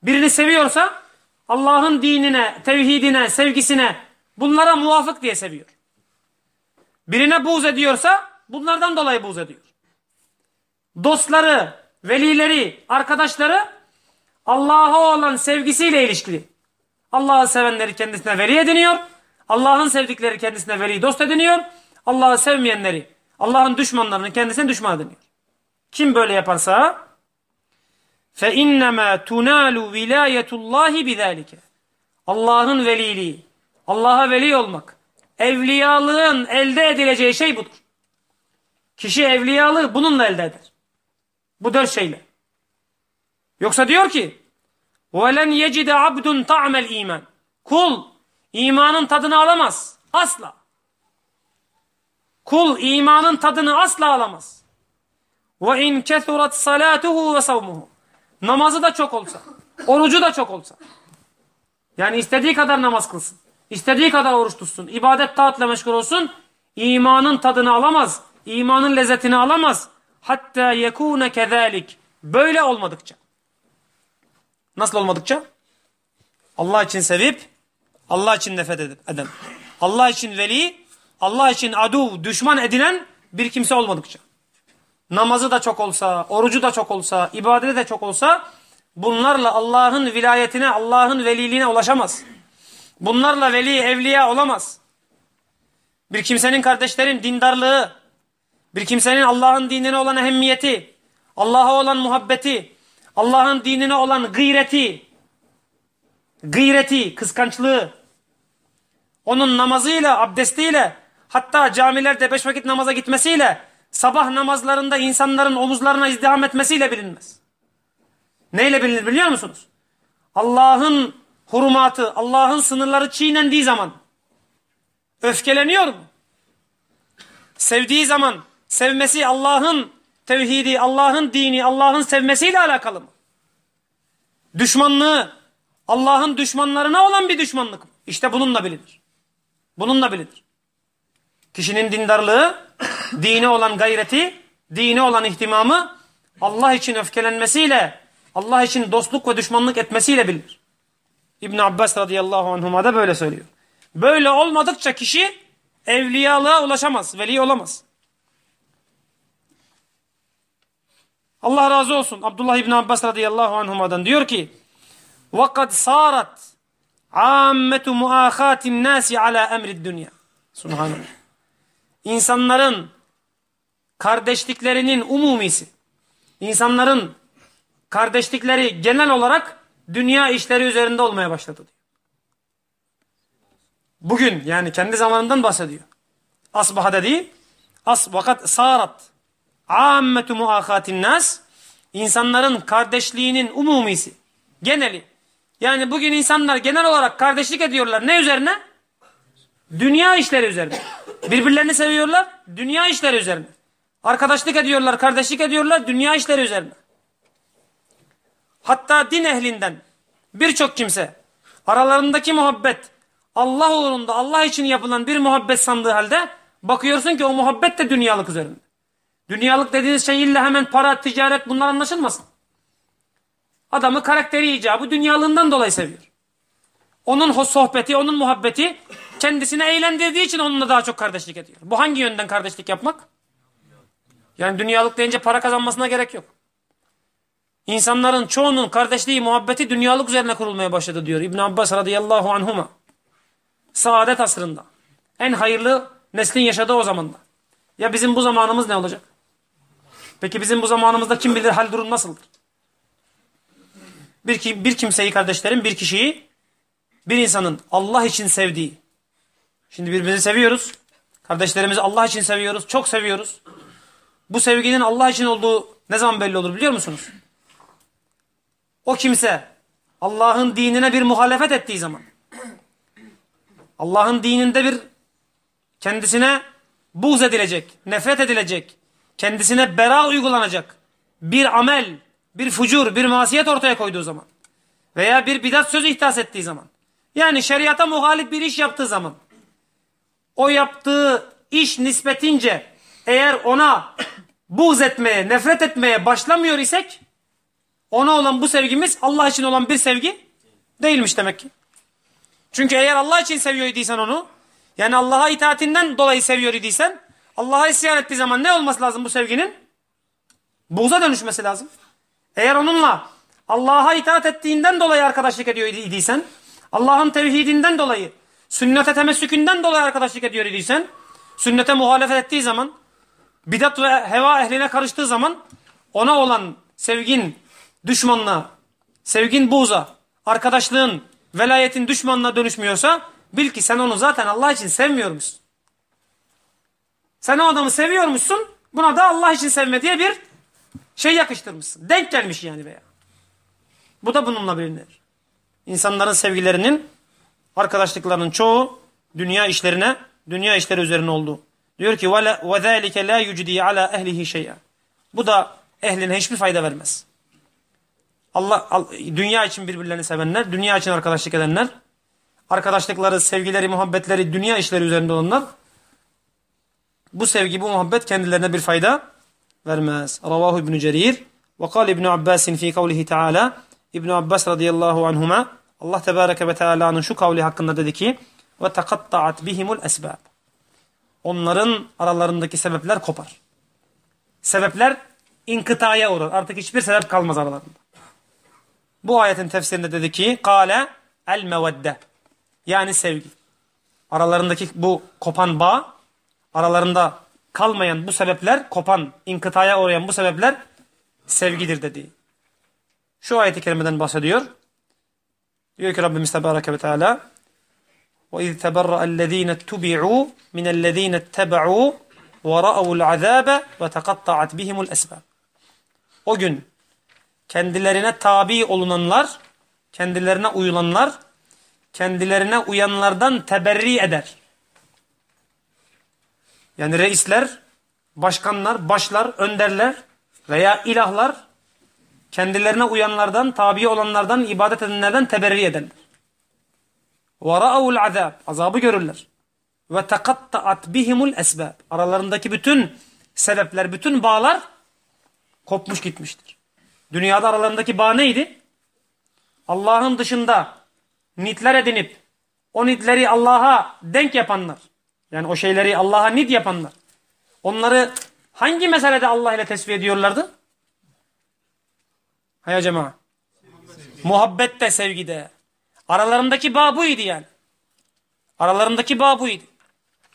Birini seviyorsa Allah'ın dinine, tevhidine, sevgisine bunlara muvafık diye seviyor. Birine buğz ediyorsa bunlardan dolayı buğz ediyor. Dostları, velileri, arkadaşları Allah'a olan sevgisiyle ilişkili. Allah'ı sevenleri kendisine veli ediniyor. Allah'ın sevdikleri kendisine veli dost ediniyor. Allah'ı sevmeyenleri, Allah'ın düşmanlarını kendisine düşman ediniyor. Kim böyle yaparsa fe innema tunalu vilayetullahi bizalike. Allah'ın veliliği, Allah'a veli olmak, evliyalığın elde edileceği şey budur. Kişi evliyalığı bununla elde eder. Bu dört şeyle. Yoksa diyor ki وَلَنْ يَجِدَ عَبْدٌ تَعْمَ iman. Kul imanın tadını alamaz. Asla. Kul imanın tadını asla alamaz. Ve in kesurat salatuhu ve savmuhu. Namazı da çok olsa, orucu da çok olsa. Yani istediği kadar namaz kılsın. istediği kadar oruç tutsun. ibadet taatle meşgul olsun. imanın tadını alamaz. imanın lezzetini alamaz. Hatta yekune kezalik. Böyle olmadıkça. Nasıl olmadıkça? Allah için sevip Allah için nefret eden. Allah için veli, Allah için adu, düşman edinen bir kimse olmadıkça. Namazı da çok olsa, orucu da çok olsa, ibadeti de çok olsa bunlarla Allah'ın vilayetine, Allah'ın veliliğine ulaşamaz. Bunlarla veli, evliya olamaz. Bir kimsenin kardeşlerin dindarlığı, bir kimsenin Allah'ın dinine olan ehemmiyeti, Allah'a olan muhabbeti, Allah'ın dinine olan gıyreti, gıyreti, kıskançlığı, onun namazıyla, abdestiyle, hatta camilerde beş vakit namaza gitmesiyle, sabah namazlarında insanların omuzlarına izdiham etmesiyle bilinmez. Neyle bilinir biliyor musunuz? Allah'ın hurumatı, Allah'ın sınırları çiğnendiği zaman öfkeleniyor mu? Sevdiği zaman sevmesi Allah'ın tevhidi, Allah'ın dini, Allah'ın sevmesiyle alakalı mı? Düşmanlığı, Allah'ın düşmanlarına olan bir düşmanlık mı? İşte bununla bilinir. Bununla bilinir. Kişinin dindarlığı, dine olan gayreti, dine olan ihtimamı Allah için öfkelenmesiyle, Allah için dostluk ve düşmanlık etmesiyle bilinir. İbn Abbas radıyallahu anhuma da böyle söylüyor. Böyle olmadıkça kişi evliyalığa ulaşamaz, veli olamaz. Allah razı olsun. Abdullah İbn Abbas radıyallahu anhuma'dan diyor ki وَقَدْ صَارَتْ عَامَّةُ مُؤَخَاتِ النَّاسِ عَلَى اَمْرِ الدُّنْيَا Subhanallah. İnsanların kardeşliklerinin umumisi, insanların kardeşlikleri genel olarak dünya işleri üzerinde olmaya başladı diyor. Bugün yani kendi zamanından bahsediyor. Asbaha dediği as vakat sarat ammetu muakatin nas insanların kardeşliğinin umumisi geneli. Yani bugün insanlar genel olarak kardeşlik ediyorlar. Ne üzerine? Dünya işleri üzerine. Birbirlerini seviyorlar. Dünya işleri üzerine. Arkadaşlık ediyorlar, kardeşlik ediyorlar. Dünya işleri üzerine. Hatta din ehlinden birçok kimse aralarındaki muhabbet Allah uğrunda Allah için yapılan bir muhabbet sandığı halde bakıyorsun ki o muhabbet de dünyalık üzerinde. Dünyalık dediğiniz şey illa hemen para, ticaret bunlar anlaşılmasın. Adamı karakteri icabı dünyalığından dolayı seviyor. Onun sohbeti, onun muhabbeti kendisine eğlendirdiği için onunla daha çok kardeşlik ediyor. Bu hangi yönden kardeşlik yapmak? Yani dünyalık deyince para kazanmasına gerek yok. İnsanların çoğunun kardeşliği, muhabbeti dünyalık üzerine kurulmaya başladı diyor İbn Abbas radıyallahu anhuma. Saadet asrında. En hayırlı neslin yaşadığı o zamanda. Ya bizim bu zamanımız ne olacak? Peki bizim bu zamanımızda kim bilir hal durum nasıldır? Bir, bir kimseyi kardeşlerim, bir kişiyi, bir insanın Allah için sevdiği. Şimdi birbirimizi seviyoruz. Kardeşlerimizi Allah için seviyoruz. Çok seviyoruz. Bu sevginin Allah için olduğu ne zaman belli olur biliyor musunuz? O kimse Allah'ın dinine bir muhalefet ettiği zaman Allah'ın dininde bir kendisine buğz edilecek, nefret edilecek, kendisine bera uygulanacak bir amel, bir fucur, bir masiyet ortaya koyduğu zaman veya bir bidat sözü ihdas ettiği zaman yani şeriata muhalif bir iş yaptığı zaman o yaptığı iş nispetince eğer ona buğz etmeye, nefret etmeye başlamıyor isek ona olan bu sevgimiz Allah için olan bir sevgi değilmiş demek ki. Çünkü eğer Allah için seviyor idiysen onu, yani Allah'a itaatinden dolayı seviyor idiysen, Allah'a isyan ettiği zaman ne olması lazım bu sevginin? Buğza dönüşmesi lazım. Eğer onunla Allah'a itaat ettiğinden dolayı arkadaşlık ediyor idiysen, Allah'ın tevhidinden dolayı, sünnete temessükünden dolayı arkadaşlık ediyor idiysen, sünnete muhalefet ettiği zaman, bidat ve heva ehline karıştığı zaman, ona olan sevgin düşmanlığa, sevgin buğza, arkadaşlığın, velayetin düşmanına dönüşmüyorsa bil ki sen onu zaten Allah için sevmiyormuşsun. Sen o adamı seviyormuşsun buna da Allah için sevme diye bir şey yakıştırmışsın. Denk gelmiş yani veya. Bu da bununla bilinir. İnsanların sevgilerinin arkadaşlıklarının çoğu dünya işlerine, dünya işleri üzerine oldu. Diyor ki وَذَٰلِكَ لَا يُجْدِي عَلَى اَهْلِهِ شَيْئًا Bu da ehline hiçbir fayda vermez. Allah dünya için birbirlerini sevenler, dünya için arkadaşlık edenler arkadaşlıkları, sevgileri, muhabbetleri, dünya işleri üzerinde olanlar bu sevgi, bu muhabbet kendilerine bir fayda vermez. Ravahu İbn Cerir ve kal İbn Abbas fi kavlihi Teala İbn Abbas radıyallahu anhuma Allah tebareke ve teala'nın şu kavli hakkında dedi ki ve takatta'at bihimul esbab. Onların aralarındaki sebepler kopar. Sebepler inkıtaya uğrar. Artık hiçbir sebep kalmaz aralarında. Bu ayetin tefsirinde dedi ki kale el mevedde yani sevgi. Aralarındaki bu kopan bağ aralarında kalmayan bu sebepler kopan, inkıtaya uğrayan bu sebepler sevgidir dedi. Şu ayeti kerimeden bahsediyor. Diyor ki Rabbimiz Tebareke ve Teala وَاِذْ تَبَرَّأَ الَّذ۪ينَ اتُّبِعُوا مِنَ الَّذ۪ينَ اتَّبَعُوا وَرَأَوُوا الْعَذَابَ وَتَقَطَّعَتْ بِهِمُ الْأَسْبَابِ O gün kendilerine tabi olunanlar, kendilerine uyulanlar, kendilerine uyanlardan teberri eder. Yani reisler, başkanlar, başlar, önderler veya ilahlar kendilerine uyanlardan, tabi olanlardan, ibadet edenlerden teberri ederler. وَرَأَوُ الْعَذَابِ Azabı görürler. Ve tekatta'at bihimul esbab. Aralarındaki bütün sebepler, bütün bağlar kopmuş gitmiştir. Dünyada aralarındaki bağ neydi? Allah'ın dışında nitler edinip o nitleri Allah'a denk yapanlar. Yani o şeyleri Allah'a nit yapanlar. Onları hangi meselede Allah ile tesbih ediyorlardı? Hay cema. Muhabbette, sevgide. Aralarındaki bağ buydu yani. Aralarındaki bağ buydu.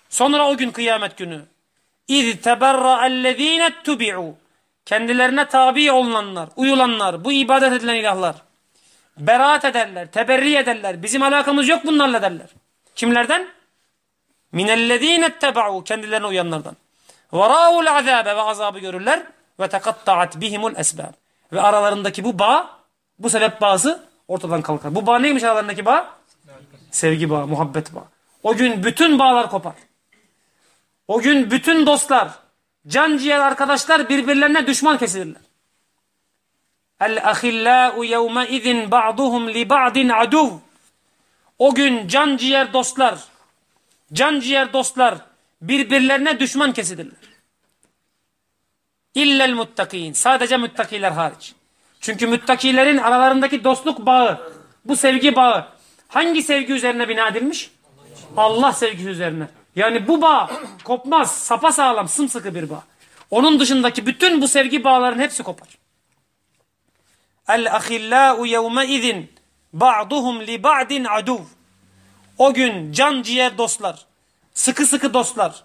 Sonra o gün kıyamet günü. İz teberra'ellezine tubi'u. Kendilerine tabi olunanlar, uyulanlar, bu ibadet edilen ilahlar. Beraat ederler, teberri ederler. Bizim alakamız yok bunlarla derler. Kimlerden? Minellezine teba'u. Kendilerine uyanlardan. Ve ra'ul azabe ve azabı görürler. Ve tekatta'at bihimul esbab. Ve aralarındaki bu bağ, bu sebep bağısı ortadan kalkar. Bu bağ neymiş aralarındaki bağ? Sevgi bağı, muhabbet bağı. O gün bütün bağlar kopar. O gün bütün dostlar, can ciğer arkadaşlar birbirlerine düşman kesilirler. El ahillâ'u yevme izin ba'duhum li ba'din aduv. O gün can ciğer dostlar, can ciğer dostlar birbirlerine düşman kesilirler. İllel muttakin. Sadece müttakiler hariç. Çünkü müttakilerin aralarındaki dostluk bağı, bu sevgi bağı hangi sevgi üzerine bina edilmiş? Allah sevgisi üzerine. Yani bu bağ kopmaz, sapasağlam, sımsıkı bir bağ. Onun dışındaki bütün bu sevgi bağların hepsi kopar. El ahillâ'u yevme izin ba'duhum li ba'din aduv. O gün can ciğer dostlar, sıkı sıkı dostlar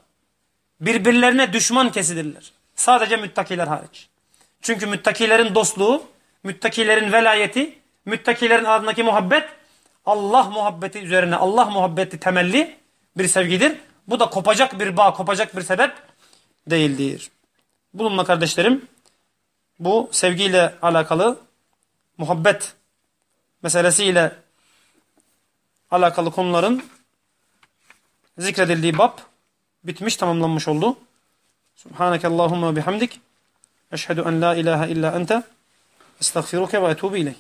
birbirlerine düşman kesilirler. Sadece müttakiler hariç. Çünkü müttakilerin dostluğu, müttakilerin velayeti, müttakilerin ardındaki muhabbet Allah muhabbeti üzerine Allah muhabbeti temelli bir sevgidir. Bu da kopacak bir bağ, kopacak bir sebep değildir. Bulunma kardeşlerim bu sevgiyle alakalı muhabbet meselesiyle alakalı konuların zikredildiği bab bitmiş, tamamlanmış oldu. Subhaneke Allahumma bihamdik. Eşhedü en la ilahe illa ente. Estağfiruke ve etubu ileyh.